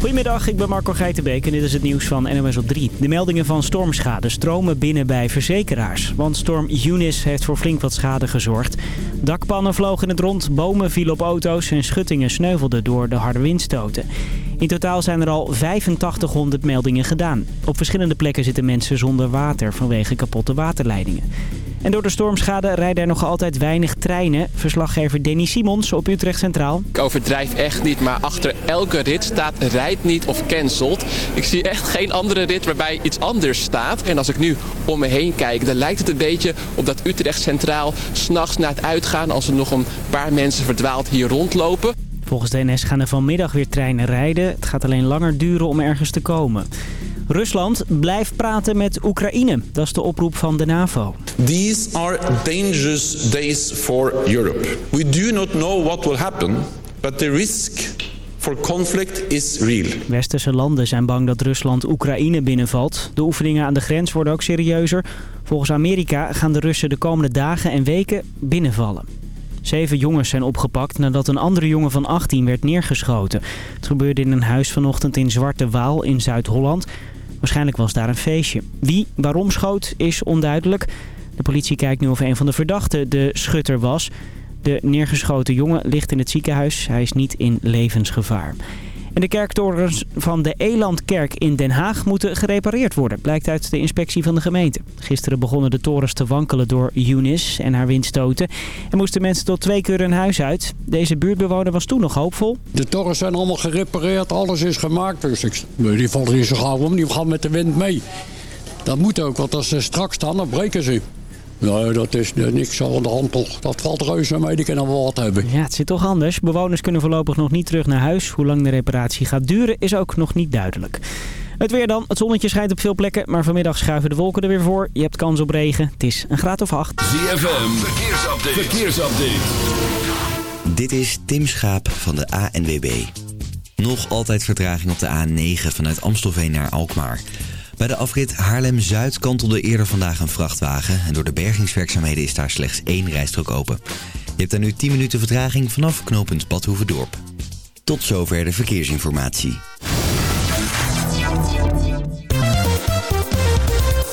Goedemiddag, ik ben Marco Geitenbeek en dit is het nieuws van NOS op 3. De meldingen van stormschade stromen binnen bij verzekeraars. Want storm Eunice heeft voor flink wat schade gezorgd. Dakpannen vlogen in het rond, bomen vielen op auto's en schuttingen sneuvelden door de harde windstoten. In totaal zijn er al 8500 meldingen gedaan. Op verschillende plekken zitten mensen zonder water vanwege kapotte waterleidingen. En door de stormschade rijden er nog altijd weinig treinen. Verslaggever Danny Simons op Utrecht Centraal. Ik overdrijf echt niet, maar achter elke rit staat rijdt niet of cancelled. Ik zie echt geen andere rit waarbij iets anders staat. En als ik nu om me heen kijk, dan lijkt het een beetje op dat Utrecht Centraal s'nachts na het uitgaan... als er nog een paar mensen verdwaald hier rondlopen. Volgens de NS gaan er vanmiddag weer treinen rijden. Het gaat alleen langer duren om ergens te komen. Rusland blijft praten met Oekraïne. Dat is de oproep van de NAVO. These are dangerous days for Europe. We do not know what will happen, but the risk for conflict is real. Westerse landen zijn bang dat Rusland Oekraïne binnenvalt. De oefeningen aan de grens worden ook serieuzer. Volgens Amerika gaan de Russen de komende dagen en weken binnenvallen. Zeven jongens zijn opgepakt nadat een andere jongen van 18 werd neergeschoten. Het gebeurde in een huis vanochtend in Zwarte Waal in Zuid-Holland. Waarschijnlijk was daar een feestje. Wie waarom schoot is onduidelijk. De politie kijkt nu of een van de verdachten de schutter was. De neergeschoten jongen ligt in het ziekenhuis. Hij is niet in levensgevaar. En de kerktorens van de Elandkerk in Den Haag moeten gerepareerd worden, blijkt uit de inspectie van de gemeente. Gisteren begonnen de torens te wankelen door Eunice en haar windstoten. En moesten mensen tot twee keer hun huis uit. Deze buurtbewoner was toen nog hoopvol. De torens zijn allemaal gerepareerd, alles is gemaakt. Dus ik, die vallen niet zo gauw om, die gaan met de wind mee. Dat moet ook, want als ze strak staan, dan breken ze. Nee, dat is niks aan de hand toch. Dat valt reuze mee, die kunnen wel wat hebben. Ja, het zit toch anders. Bewoners kunnen voorlopig nog niet terug naar huis. Hoe lang de reparatie gaat duren is ook nog niet duidelijk. Het weer dan. Het zonnetje schijnt op veel plekken, maar vanmiddag schuiven de wolken er weer voor. Je hebt kans op regen. Het is een graad of acht. ZFM, verkeersupdate. verkeersupdate. Dit is Tim Schaap van de ANWB. Nog altijd vertraging op de A9 vanuit Amstelveen naar Alkmaar. Bij de afrit Haarlem-Zuid kantelde eerder vandaag een vrachtwagen... en door de bergingswerkzaamheden is daar slechts één rijstrook open. Je hebt daar nu 10 minuten vertraging vanaf knooppunt Badhoevedorp. Tot zover de verkeersinformatie.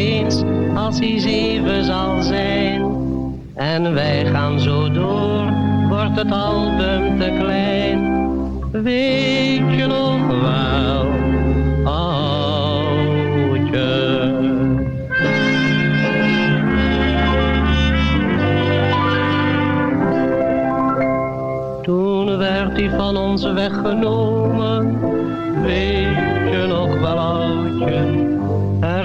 Eens, als hij zeven zal zijn. En wij gaan zo door, wordt het album te klein. Weet je nog wel, oudje? Toen werd hij van ons weggenomen,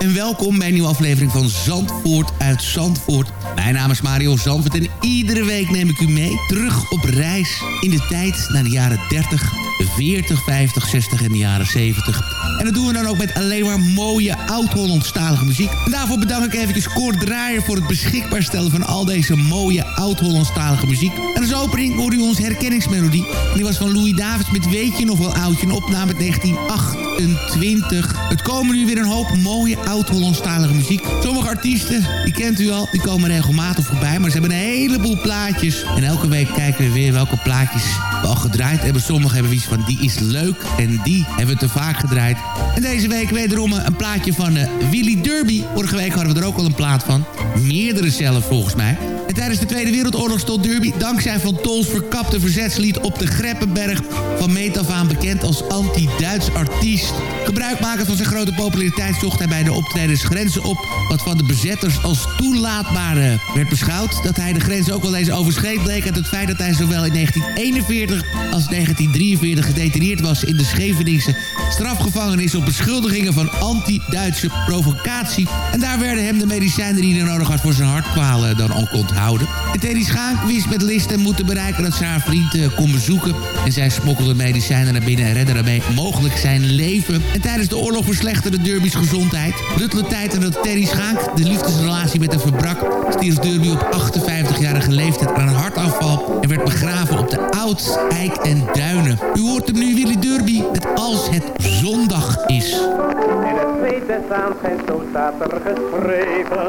En welkom bij een nieuwe aflevering van Zandvoort uit Zandvoort. Mijn naam is Mario Zandvoort en iedere week neem ik u mee terug op reis in de tijd naar de jaren 30, 40, 50, 60 en de jaren 70. En dat doen we dan ook met alleen maar mooie oud-Hollandstalige muziek. En daarvoor bedank ik even Kort Draaier voor het beschikbaar stellen van al deze mooie oud-Hollandstalige muziek. En als opening hoorde u onze herkenningsmelodie. En die was van Louis Davids met Weet je nog wel oudje, een opname uit 1928. Het komen nu weer een hoop mooie oud-Hollandstalige muziek. Sommige artiesten, die kent u al, die komen regelmatig voorbij. Maar ze hebben een heleboel plaatjes. En elke week kijken we weer welke plaatjes we al gedraaid hebben. Sommigen hebben iets van, die is leuk. En die hebben we te vaak gedraaid. En deze week wederom een plaatje van uh, Willy Derby. Vorige week hadden we er ook al een plaat van. Meerdere zelf volgens mij. En tijdens de Tweede Wereldoorlog stond Derby dankzij Van Tols verkapte verzetslied op de Greppenberg van meet af aan bekend als anti-Duits artiest. Gebruikmakend van zijn grote populariteit zocht hij bij de optredens grenzen op wat van de bezetters als toelaatbaar uh, werd beschouwd. Dat hij de grens ook wel eens overschreed bleek uit het feit dat hij zowel in 1941 als 1943 gedetineerd was in de Scheveningse strafgevangenis op beschuldigingen van anti-Duitse provocatie. En daar werden hem de medicijnen die hij nodig had voor zijn hartkwalen dan ook onthouden. En Teddy Schaank wist met list en moeten bereiken dat ze haar vriend uh, kon bezoeken. En zij smokkelde medicijnen naar binnen en redde daarmee mogelijk zijn leven. En tijdens de oorlog verslechterde Derby's gezondheid. Luttele tijd en dat Teddy Schaank de liefdesrelatie met hem verbrak... stierf Derby op 58-jarige leeftijd aan een hartafval... en werd begraven op de Oud, Eik en Duinen. U hoort hem nu Willy Derby met Als het zondag is. In het aan zijn zo staat er geschreven.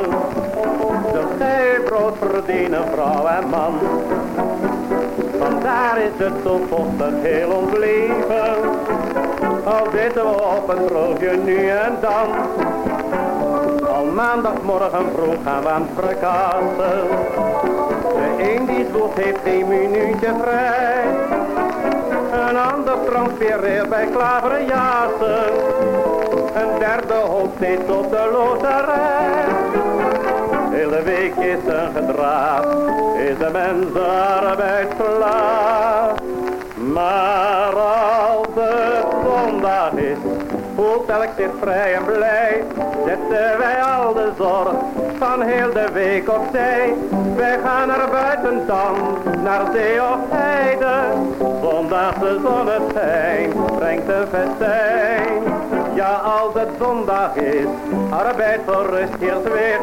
zult gij brood verdienen, vrouw en man. Vandaar is het zo vochtig heel ons leven. Al zitten we op een droogje nu en dan. Al maandagmorgen vroeg gaan we aan het verkassen. De een die zoet heeft geen minuutje vrij. Een ander transfereert bij klaverjassen. Een derde hoopt steeds op de loterij. Hele week is een gedraaf, is de mens arbeid. Maar voelt elk zich vrij en blij. Zetten wij al de zorg van heel de week opzij. Wij gaan naar buiten dan, naar zee of heide. Zondagse zonneschijn brengt een festijn. Ja, als het zondag is, arbeid voor rust hier weer,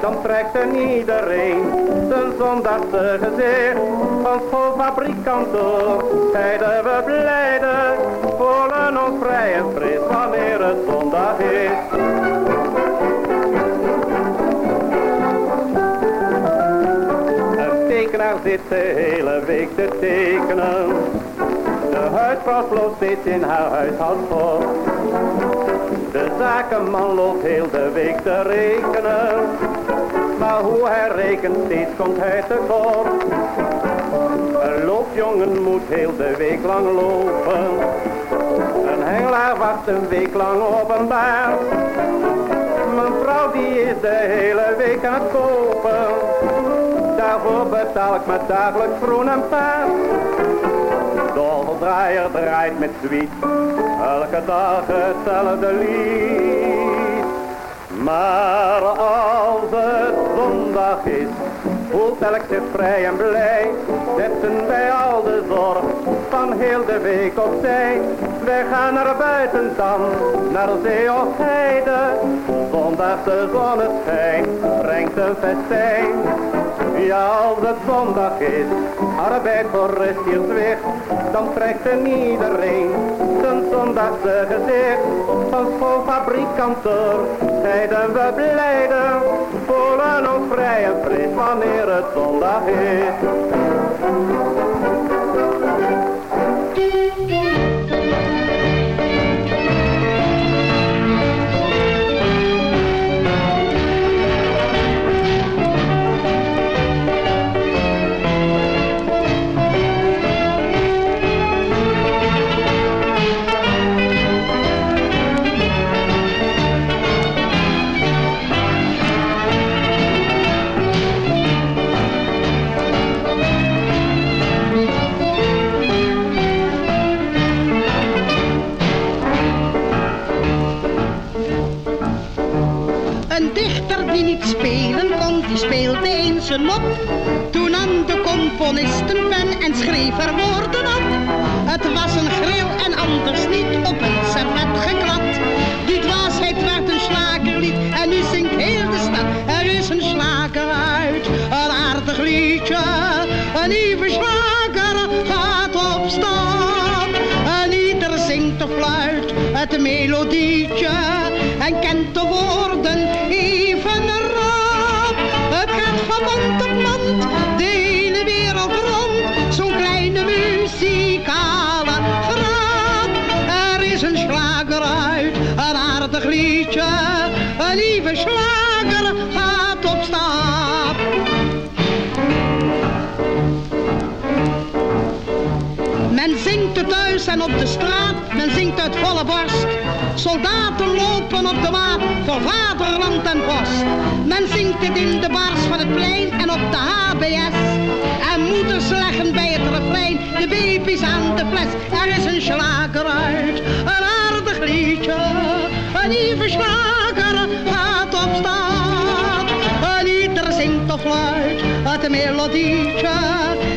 dan trekt er iedereen zijn zondagse gezicht. Van schoolfabrikant door, zeiden we blijde, voelen ons vrij en fris wanneer het zondag is. Een tekenaar zit de hele week te tekenen. De huisvrouw vloot steeds in haar huishoudsport. De zakenman loopt heel de week te rekenen. Maar hoe hij rekent, steeds komt hij te kort. Een loopjongen moet heel de week lang lopen. Een hengelaar wacht een week lang op een baar. Mijn vrouw die is de hele week aan het kopen. Daarvoor betaal ik me dagelijks groen en paard. Doldraaier draait met zwiet, elke dag hetzelfde lied. Maar als het zondag is, voelt elk zich vrij en blij. Zetten wij al de zorg van heel de week opzij. Wij gaan naar buiten dan, naar zee of heide. Zondagse zonneschijn brengt een festijn. Ja, als het zondag is, arbeid voor rust hier zwicht, dan trekt er iedereen zijn zondagse gezicht. Van schoolfabrikanten zeiden we blijden, voelen ons vrij en fris wanneer het zondag is. Die niet spelen kon, die speelde eens een mop. Toen aan de componisten en schreef er woorden op. Het was een gril en anders niet op een servet geklad. Die dwaasheid werd een slagerlied en nu zingt heel de stad. Er is een slager uit, een aardig liedje. Een nieuwe slager gaat op stap. En ieder zingt of fluit het melodietje en kent de woorden slager gaat op stap. Men zingt het thuis en op de straat, men zingt uit volle borst. Soldaten lopen op de maat voor vaderland en post. Men zingt het in de bars van het plein en op de HBS. En moeders leggen bij het refrein de baby's aan de fles. Er is een slager uit, een aardig liedje. Een lieve slager het melodietje.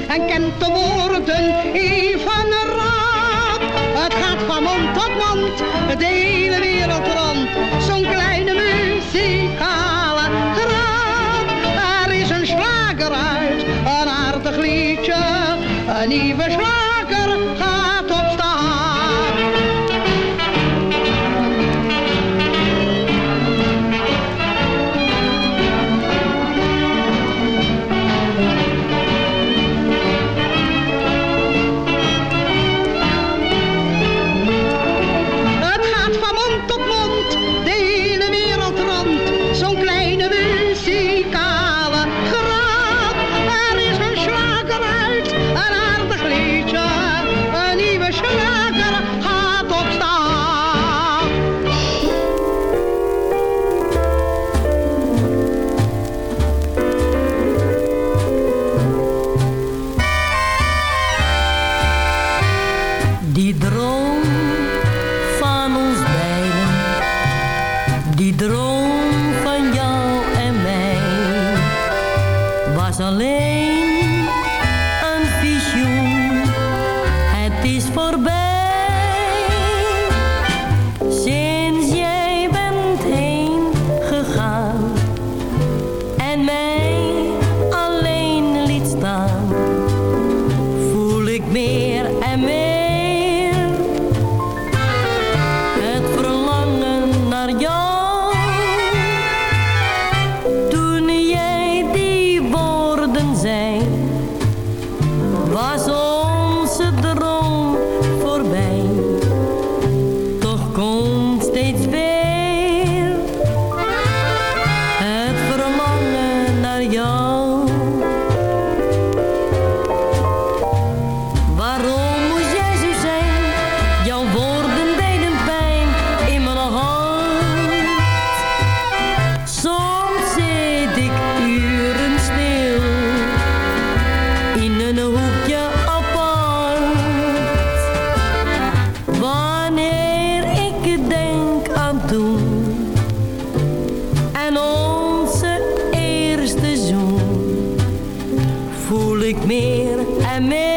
En kent de woorden even rap. Het gaat van mond tot mond, de hele wereld rond. Zo'n kleine muzikale grap. Er is een slager uit, een aardig liedje. Een nieuwe slager en onze eerste zoen, voel ik meer en meer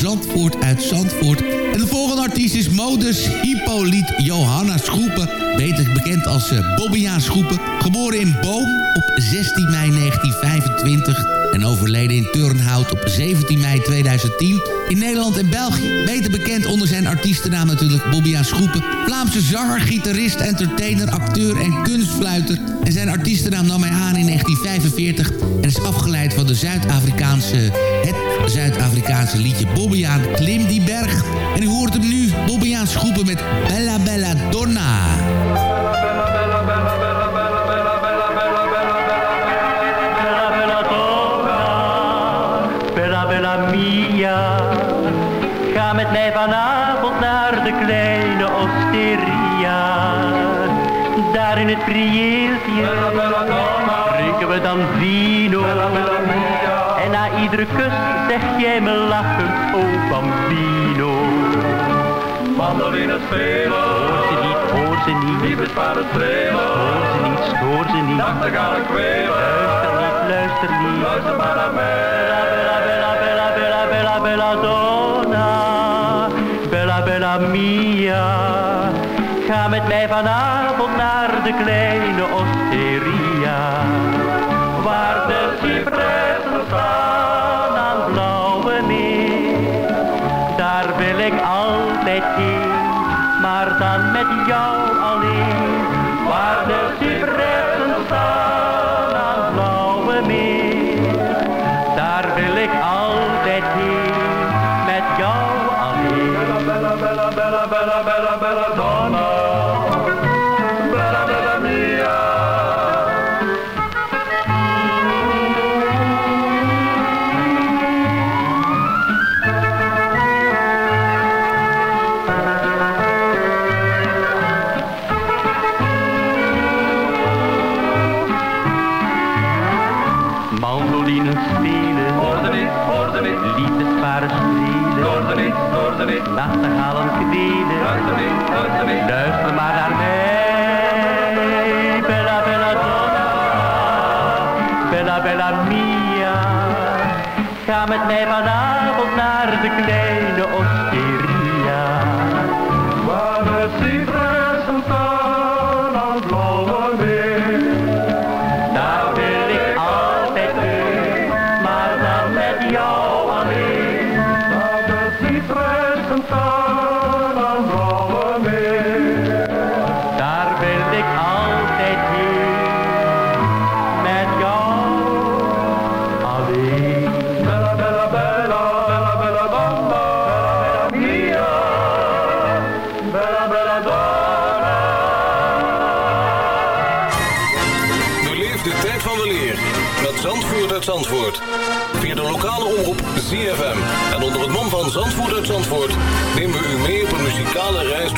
Zandvoort uit Zandvoort. En de volgende artiest is modus Hippolyte Johanna Schoepen. Beter bekend als uh, Bobbejaan Schoepen. Geboren in Boom op 16 mei 1925 en overleden in Turnhout op 17 mei 2010. In Nederland en België, beter bekend onder zijn artiestennaam natuurlijk Bobby Schoepen. Vlaamse zanger, gitarist, entertainer, acteur en kunstfluiter. En zijn artiestennaam nam hij aan in 1945 en is afgeleid van de Zuid-Afrikaanse, Zuid-Afrikaanse liedje Bobbejaan Klim die berg. En u hoort hem nu, Bobbejaan Schoepen met Bella Bella Donna. Spelen. Hoor ze niet, hoor ze niet. Maar het strelen. Hoor ze niet, stoor ze niet. Nachtegaal ik Luister niet, luister niet. Luister maar naar mij. Bella, bella, bella, bella, bella, bella, donna. Bella, bella mia. Ga met mij vanavond naar de kleine osteria. Waar de cipressen dan met jou alleen. Waar de cipressen staan aan blauwe meer. Daar wil ik altijd heen, met jou alleen. Bella, bella, bella, bella, bella, bella, donna. Bella, ga met mij vanavond naar de kleine osteria,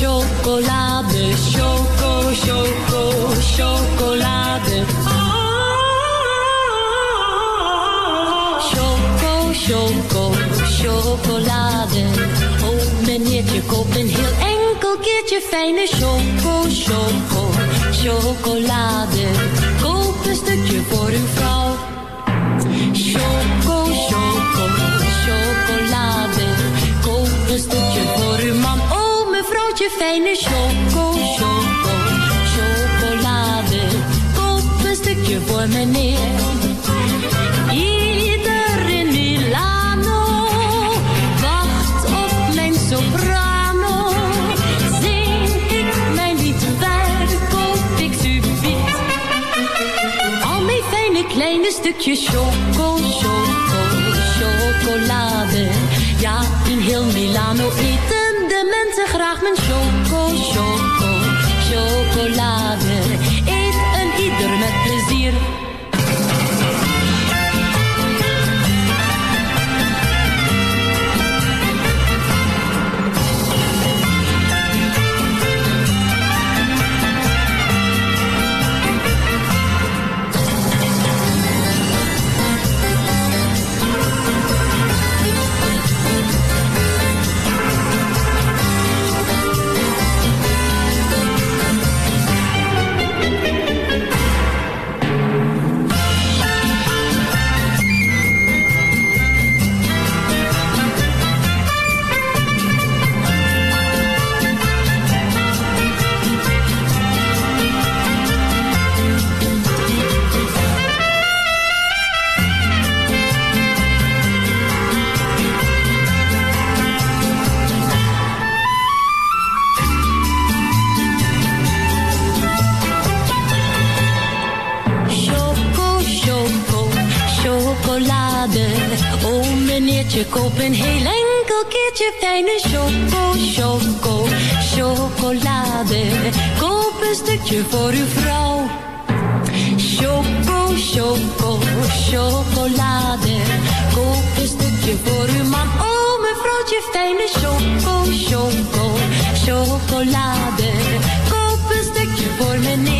chocolade. Choco, choco, chocolade. Choco, choco, chocolade. Oh, meneertje, koop een heel enkel keertje fijne choco, choco, chocolade. Koop een stukje voor uw vrouw. Fijne choco, choco, chocolade. Koop een stukje voor meneer. Ieder in Milano wacht op mijn soprano. Zing ik mijn lied, waar koop ik subiet? Al mijn fijne kleine stukjes choco, choco, chocolade. Ja, in heel Milano eten mensen graag mijn choco, choco, chocolade. Koop een heel enkel keertje fijne choco, choco, chocolade. Koop een stukje voor uw vrouw. Choco, choco, chocolade. Koop een stukje voor uw man. Oh mevrouwtje, fijne choco, choco, chocolade. Koop een stukje voor meneer.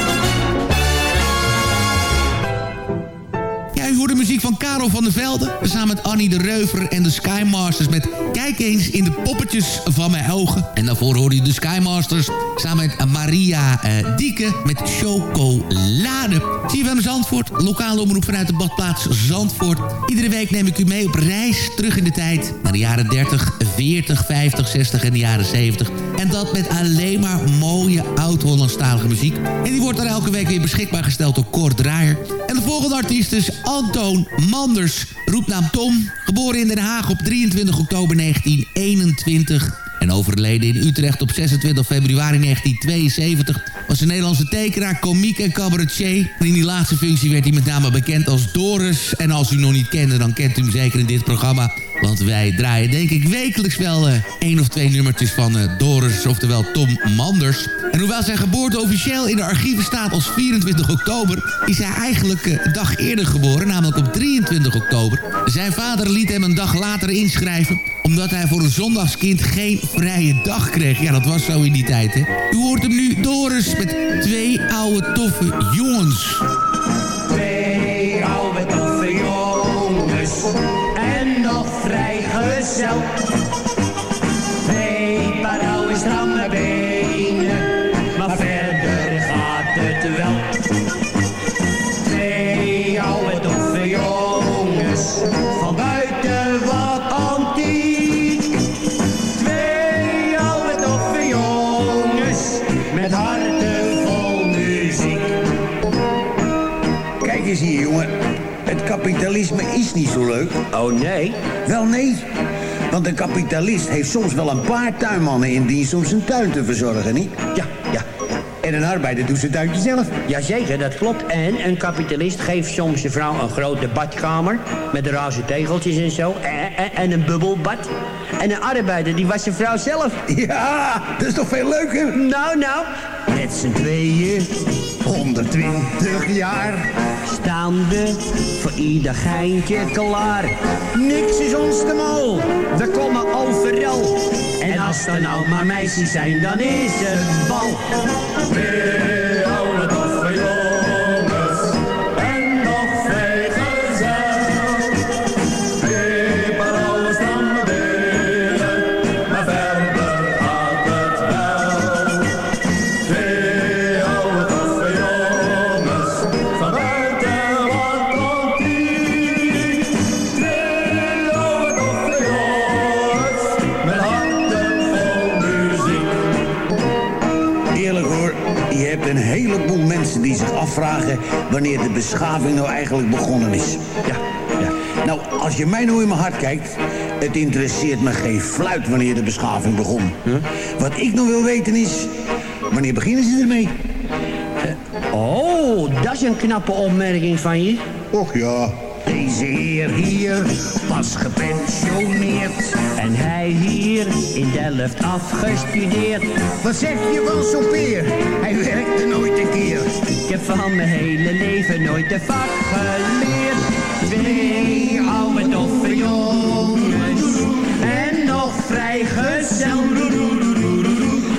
Van der Velde. Samen met Annie de Reuver en de Skymasters met Kijk eens in de poppetjes van mijn ogen. En daarvoor hoorde je de Skymasters samen met Maria eh, Dieke met Chocolade. CFM Zandvoort, lokale omroep vanuit de badplaats Zandvoort. Iedere week neem ik u mee op reis terug in de tijd. Naar de jaren 30, 40, 50, 60 en de jaren 70. En dat met alleen maar mooie oud-Hollandstalige muziek. En die wordt dan elke week weer beschikbaar gesteld door Kort Draaier. En de volgende artiest is Antoon Manders, roepnaam Tom. Geboren in Den Haag op 23 oktober 1921 en overleden in Utrecht op 26 februari 1972... was een Nederlandse tekenaar, komiek en cabaretier. In die laatste functie werd hij met name bekend als Doris. En als u nog niet kende, dan kent u hem zeker in dit programma... Want wij draaien denk ik wekelijks wel eh, één of twee nummertjes van eh, Doris, oftewel Tom Manders. En hoewel zijn geboorte officieel in de archieven staat als 24 oktober... is hij eigenlijk eh, een dag eerder geboren, namelijk op 23 oktober. Zijn vader liet hem een dag later inschrijven... omdat hij voor een zondagskind geen vrije dag kreeg. Ja, dat was zo in die tijd, hè. U hoort hem nu, Doris, met twee oude toffe jongens. Twee oude stramme benen, maar verder gaat het wel. Twee oude toffe jongens, van buiten wat antiek. Twee oude toffe jongens, met harten vol muziek. Kijk eens hier, jongen. Het kapitalisme is niet zo leuk. Oh, nee? Wel, nee. Want een kapitalist heeft soms wel een paar tuinmannen in dienst om zijn tuin te verzorgen, niet? Ja, ja. En een arbeider doet zijn tuintje zelf. Jazeker, dat klopt. En een kapitalist geeft soms de vrouw een grote badkamer... met roze tegeltjes en zo. En, en, en een bubbelbad. En een arbeider, die was zijn vrouw zelf. Ja, dat is toch veel leuker? Nou, nou. Met z'n tweeën. 120 jaar. Staande voor ieder geintje klaar. Niks is ons te mal, we komen overal. En als er nou maar meisjes zijn, dan is het bal. Wanneer de beschaving nou eigenlijk begonnen is. Ja, ja. Nou, als je mij nou in mijn hart kijkt... het interesseert me geen fluit wanneer de beschaving begon. Wat ik nog wil weten is... wanneer beginnen ze ermee? Oh, dat is een knappe opmerking van je. Och ja. Deze heer hier was gepensioneerd. En hij hier in Delft afgestudeerd. Wat zeg je van zo'n peer? Hij werkte nooit een keer. Ik heb van mijn hele leven nooit een vak geleerd. Twee oude doffe jongens. En nog vrijgezel.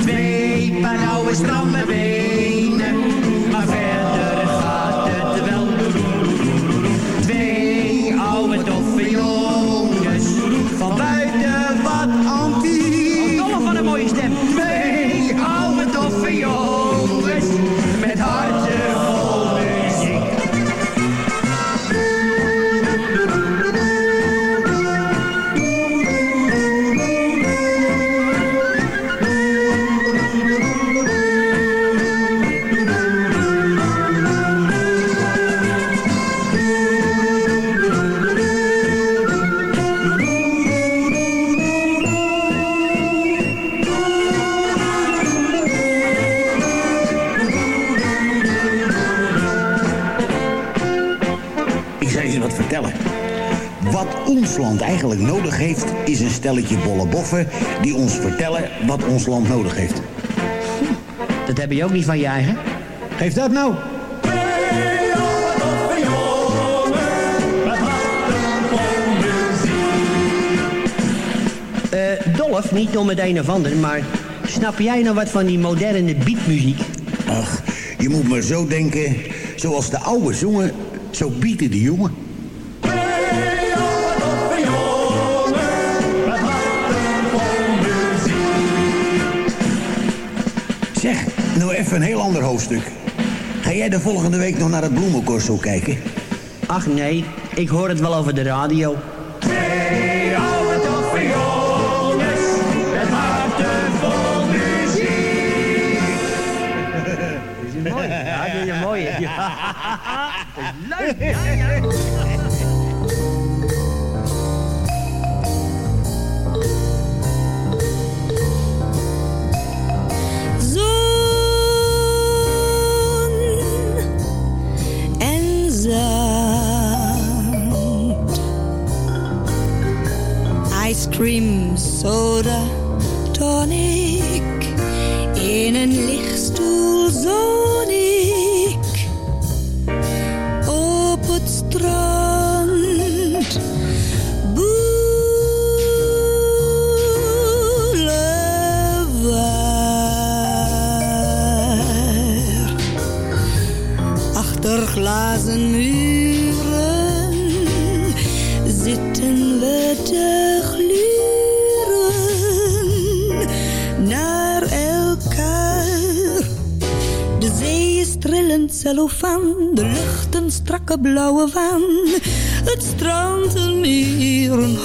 Twee paar oude stramme benen. Eigenlijk nodig heeft, is een stelletje bolle boffen... die ons vertellen wat ons land nodig heeft. Dat heb je ook niet van je eigen. Geef dat nou. Eh, Dolf, niet om het een of ander, maar snap jij nou wat van die moderne beatmuziek? Ach, je moet maar zo denken. Zoals de oude zongen, zo bieden de jongen. Even een heel ander hoofdstuk. Ga jij de volgende week nog naar het bloemencorso kijken? Ach nee, ik hoor het wel over de radio. Twee oude doffe jongens. Met harten vol muziek. Is mooi. Ja, dat is een mooie. Ja. Leuk. Ja, ja. cream, soda, tonic. In een lichtstoel zoon. Op het strand. Boulevard. Achter glazen muren de lucht een strakke blauwe waan. Het strand een meer een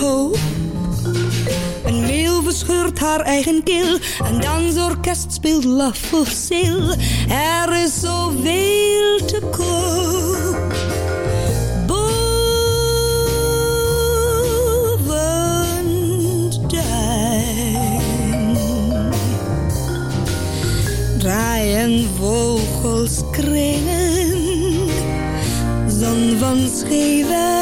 meeuw verscheurt haar eigen keel. Een dansorkest speelt laf of zeel. Er is zoveel te koop. Boven duin draaien vogels kringen. Zon van Scheveningen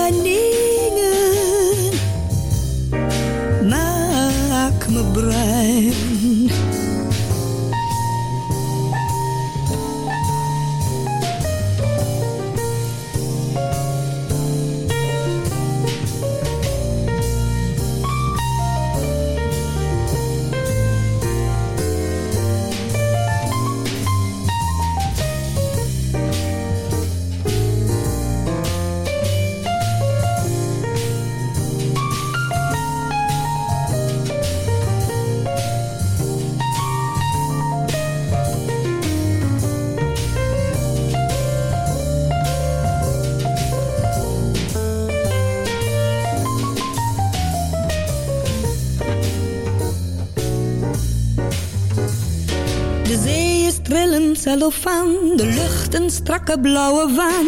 de lucht een strakke blauwe waan.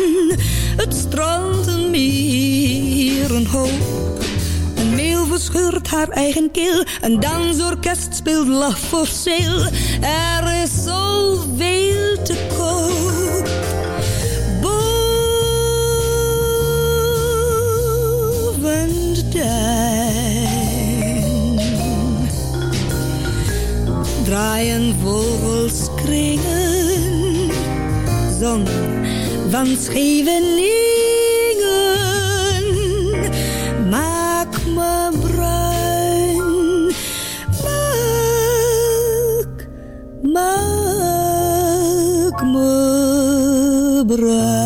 Het strand een meer, een hoop. Een meeuw verscheurt haar eigen keel, een dansorkest speelt lach voor zeel. Er is zoveel te koop. Boven de draaien vogels kringen, zon van Scheveningen. Maak me bruin, maak, maak me bruin.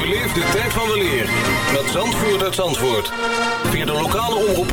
Beleef de tijd van de leer met Zandvoort uit Zandvoort. Via de lokale omroep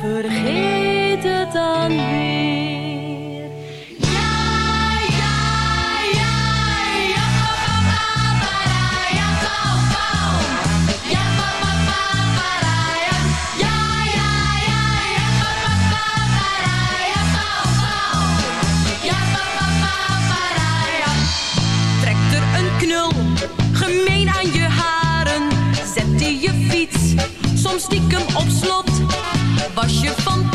vergeet het dan weer. Ja, ja, ja, ja, pa, pa, pa, ja, pauw, pauw. Ja, pa, pa, pa, ja, ja, ja, ja, ja, pa, pa, pa, ja. Ja, pa, pa, pa, para, ja. Trek er een knul, gemeen aan je haren. Zet in je fiets, soms stiekem op slot. Was je van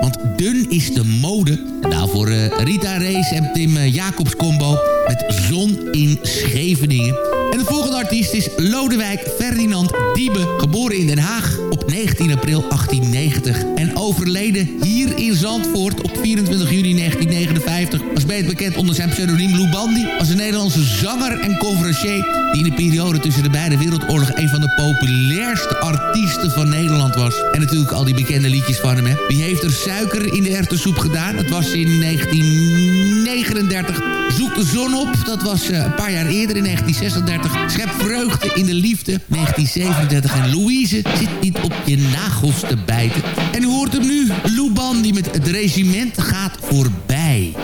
want dun is de mode. Daarvoor eh, Rita Rees en Tim eh, Jacobs combo met Zon in Scheveningen. En de volgende artiest is Lodewijk Ferdinand Diebe, geboren in Den Haag 19 april 1890 en overleden hier in Zandvoort op 24 juni 1959. Was beter bekend onder zijn pseudoniem Lou Bandy, was een Nederlandse zanger en conferencier die in de periode tussen de beide wereldoorlogen een van de populairste artiesten van Nederland was. En natuurlijk al die bekende liedjes van hem. Hè. Wie heeft er suiker in de erwtensoep gedaan? Dat was in 1939. Zoek de zon op, dat was uh, een paar jaar eerder in 1936. Schep vreugde in de liefde, 1937. En Louise zit niet op nagels te bijten. En u hoort hem nu, Lou Bandy met het regiment gaat voorbij.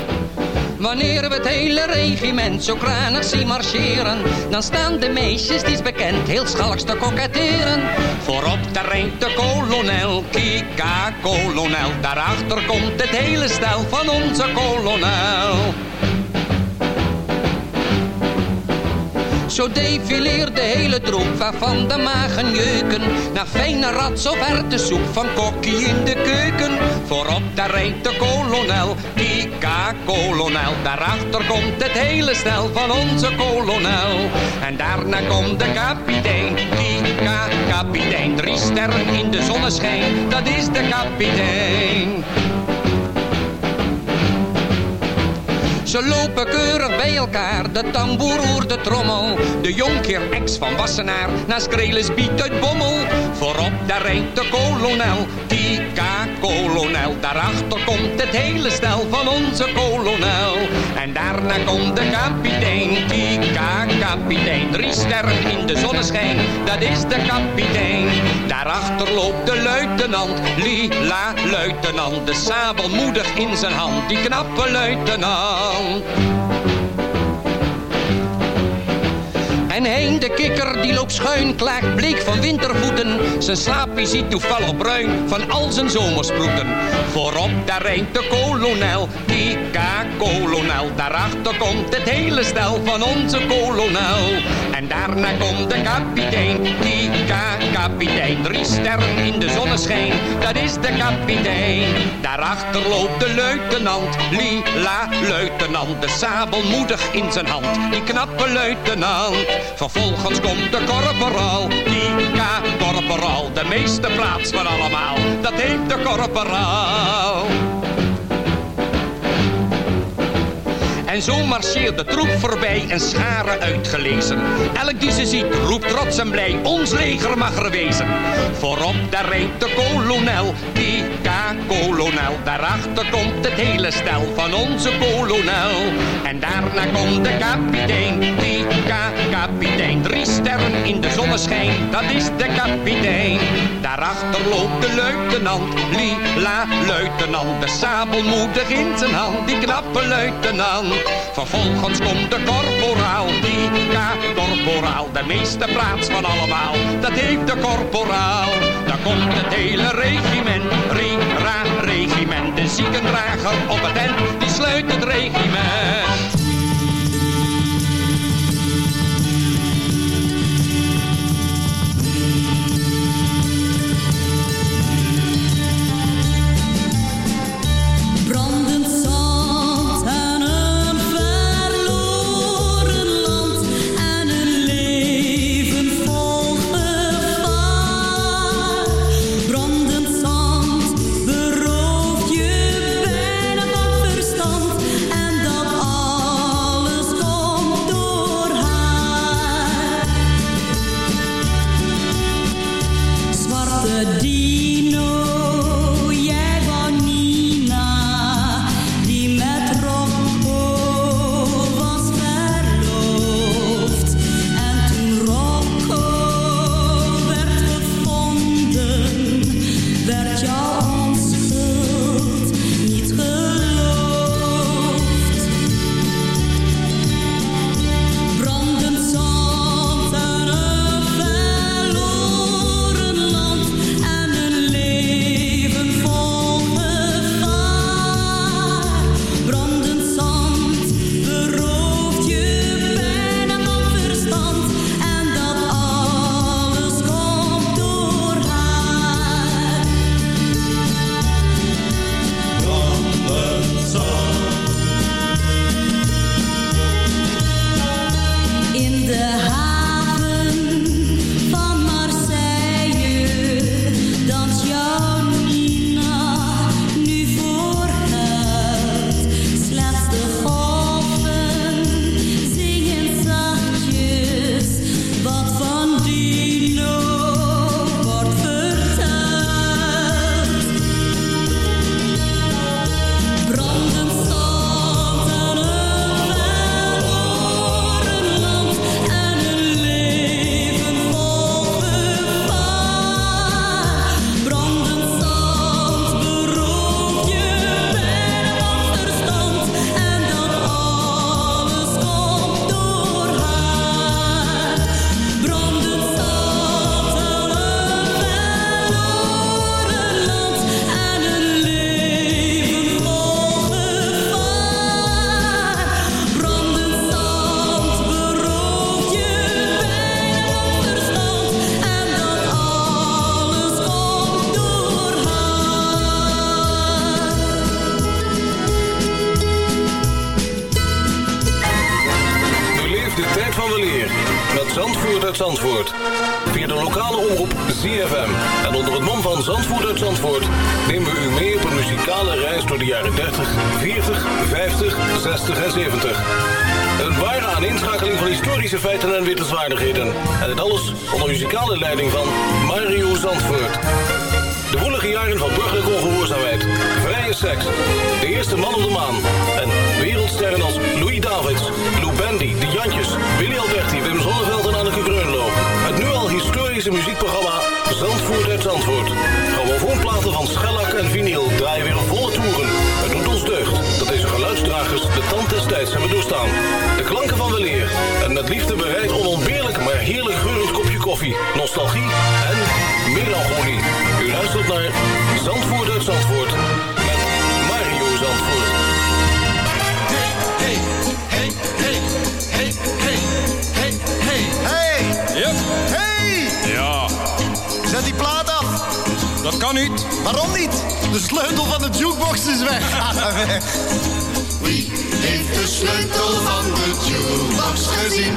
Wanneer we het hele regiment zo kranig zien marcheren, dan staan de meisjes, die is bekend, heel schalks te koketteren. Voorop daar rijdt de kolonel, kika kolonel, daarachter komt het hele stel van onze kolonel. Zo defileert de hele troep waarvan de magen jeuken. Naar fijne rats of soep van kokkie in de keuken. Voorop daar rijdt de kolonel, Kika kolonel. Daarachter komt het hele stel van onze kolonel. En daarna komt de kapitein, Kika kapitein. Drie sterren in de zonneschijn, dat is de kapitein. Ze lopen keurig bij elkaar, de tamboer de trommel. De jonkheer ex van Wassenaar, naast Krelis biedt uit Bommel. Voorop daar rijdt de kolonel, Tika kolonel. Daarachter komt het hele stel van onze kolonel. En daarna komt de kapitein, Tika kapitein. Drie sterren in de zonneschijn, dat is de kapitein. Daarachter loopt de luitenant, lila luitenant. De sabel moedig in zijn hand, die knappe luitenant. En heen de kikker die loopt schuin, klaagt bleek van wintervoeten. Zijn slaapje ziet toevallig bruin van al zijn zomersproeten. Voorop daar rijdt de kolonel, Kika kolonel. Daarachter komt het hele stel van onze kolonel. Daarna komt de kapitein, Kika kapitein. Drie sterren in de zonneschijn, dat is de kapitein. Daarachter loopt de luitenant, lila luitenant. De sabel moedig in zijn hand, die knappe luitenant. Vervolgens komt de korporaal, Kika korporaal. De meeste plaats van allemaal, dat heet de korporaal. En zo marcheert de troep voorbij en scharen uitgelezen. Elk die ze ziet roept trots en blij, ons leger mag er wezen. Voorop daar rijdt de kolonel, Kika kolonel. Daarachter komt het hele stel van onze kolonel. En daarna komt de kapitein, Kika kapitein. Drie sterren in de zonneschijn, dat is de kapitein. Daarachter loopt de luitenant, lila luitenant. De sabel moedig in zijn hand, die knappe luitenant. Vervolgens komt de korporaal, die K-korporaal. De meeste plaats van allemaal, dat heeft de korporaal. Dan komt het hele regiment, Ri-ra regiment. De ziekendrager op het end, die sluit het regiment. Jukebox is weg. Wie heeft de sleutel van de jukebox gezien?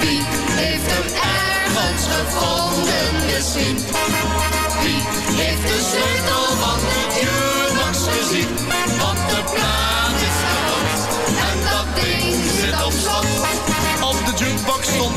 Wie heeft hem ergens gevonden misschien? Wie heeft de sleutel van de jukebox gezien?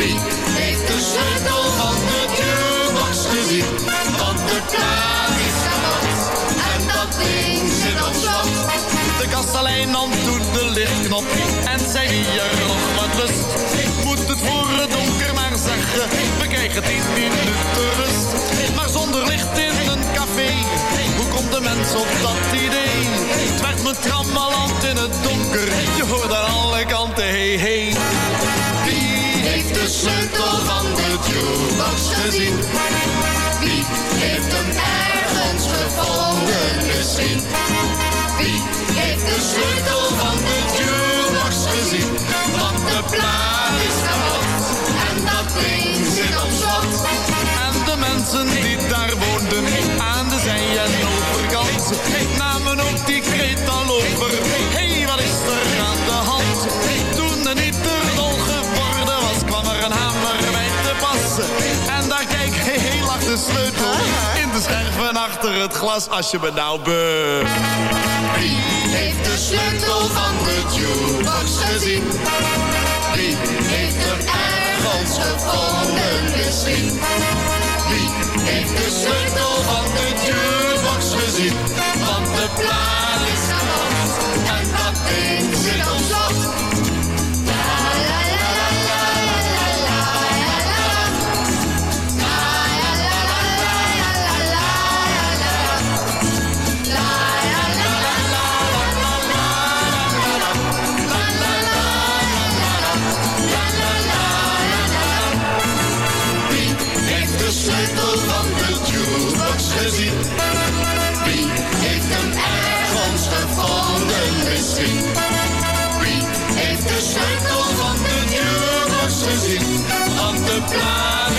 Heeft de sleutel van de jukebox gezien? Want de plaat is kapot en dat ding zit op slot. De kastelein nam toen de lichtknop en zei wie er nog wat lust. Moet het voor het donker maar zeggen, we krijgen tien minuten rust. Maar zonder licht in een café, hoe komt de mens op dat idee? Het me trammeland in het donker, je hoorde aan alle kanten hey hey. Heeft de sleutel van de jukebox gezien? Wie heeft hem ergens gevonden misschien? Wie heeft de sleutel van de jukebox gezien? Want de plaat is kapot en dat ding zit op slot. En de mensen die daar woonden, aan de zij- en overkant, namen ook die kreet al over. Lag de sleutel in de scherven achter het glas, als je me nou be... Wie heeft de sleutel van de jukebox gezien? Wie heeft hem ergens gevonden misschien? Wie heeft de sleutel van de jukebox gezien? Want de plaat is kapot en dat ding zit op.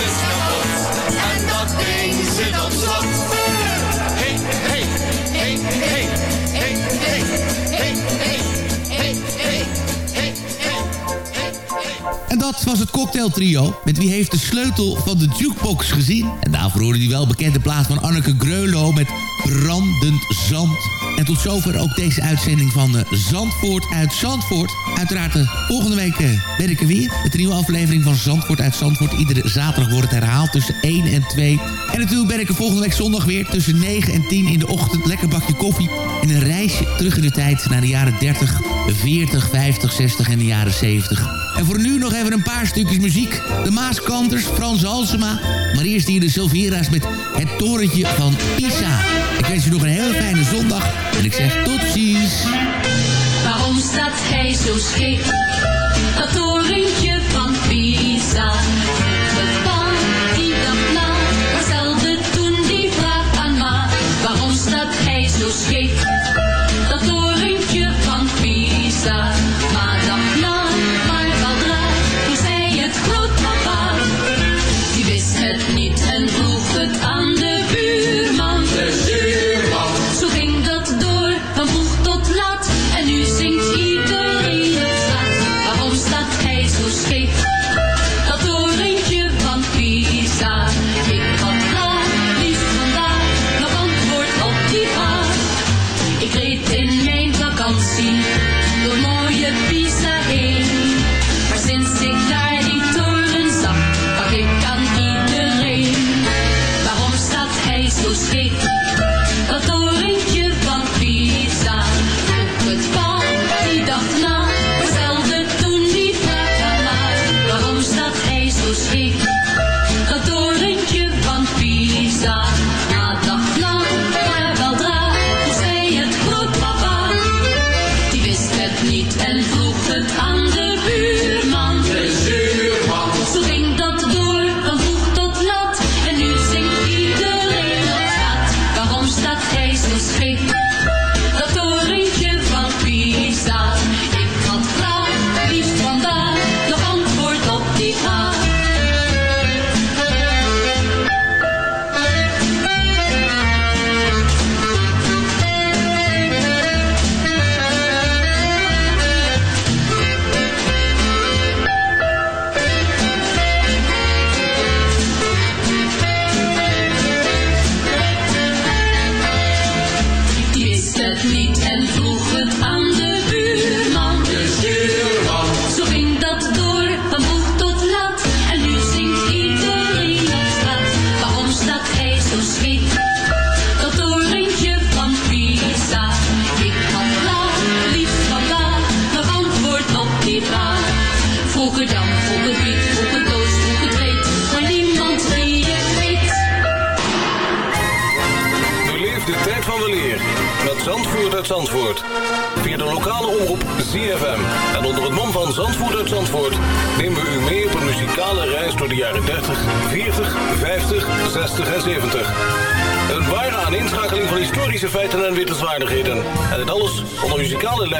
Is kapot en dat ding zit op slot. Hey, hey, hey, hey, hey, hey, hey, hey, En dat was het cocktailtrio. Met wie heeft de sleutel van de jukebox gezien? En daarvoor hoorde die wel bekende plaats van Anneke Greulow met Brandend Zand. En tot zover ook deze uitzending van eh, Zandvoort uit Zandvoort. Uiteraard eh, volgende week eh, ben ik er weer. Met een nieuwe aflevering van Zandvoort uit Zandvoort. Iedere zaterdag wordt het herhaald tussen 1 en 2. En natuurlijk ben ik er volgende week zondag weer tussen 9 en 10 in de ochtend. Lekker bakje koffie. En een reisje terug in de tijd naar de jaren 30, 40, 50, 60 en de jaren 70. En voor nu nog even een paar stukjes muziek. De Maaskanters, Frans Halsema. Maar eerst hier de Silvera's met het torentje van Pisa. Ik wens u nog een hele fijne zondag. En ik zeg tot ziens. Waarom staat hij zo scheef?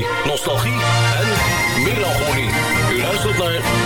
nostalgie en melancholie. U luistert naar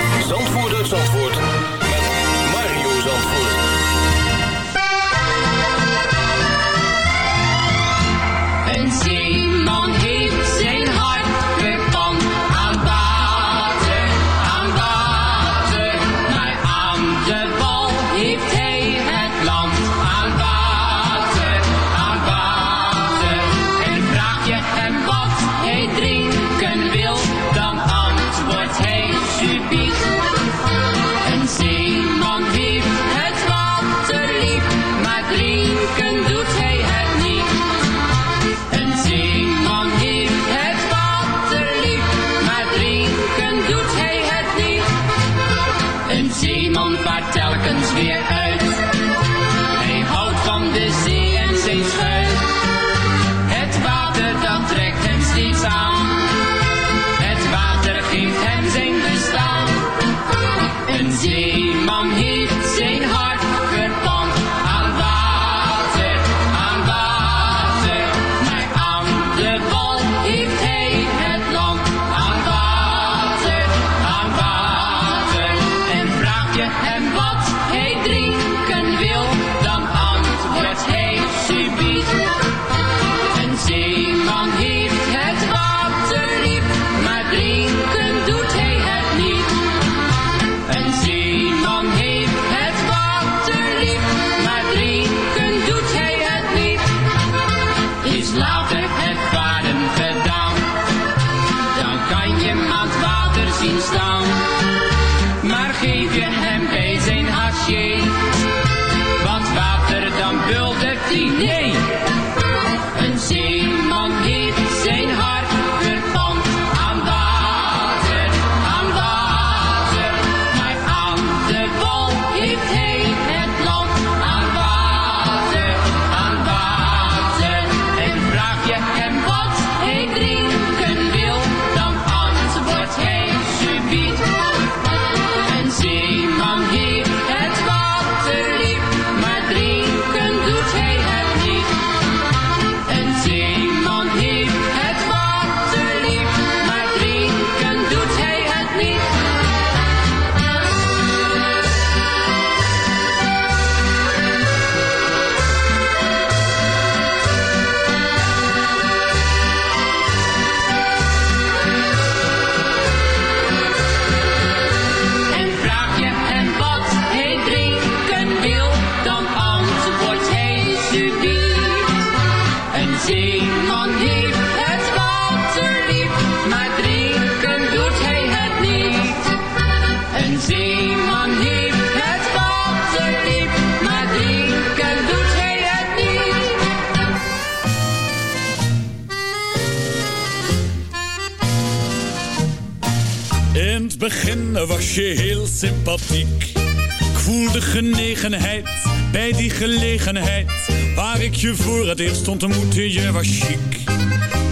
Waar ik je voor het eerst ontmoette, je was chic.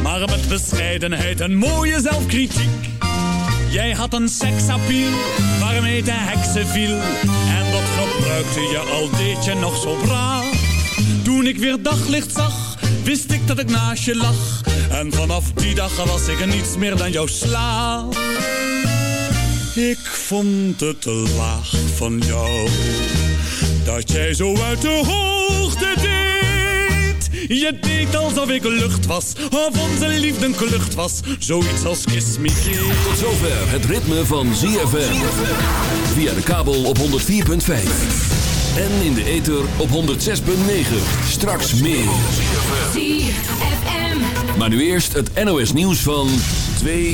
Maar met bescheidenheid en mooie zelfkritiek. Jij had een seksappeal waarmee de heksen viel. En dat gebruikte je al deed je nog zo braaf. Toen ik weer daglicht zag, wist ik dat ik naast je lag. En vanaf die dag was ik niets meer dan jouw slaaf. Ik vond het te laag van jou, dat jij zo uit de hoogte deed. Je deed alsof ik lucht was, of onze liefde een klucht was. Zoiets als kiss me. Tot zover het ritme van ZFM. Via de kabel op 104.5. En in de ether op 106.9. Straks meer. ZFM. Maar nu eerst het NOS nieuws van 2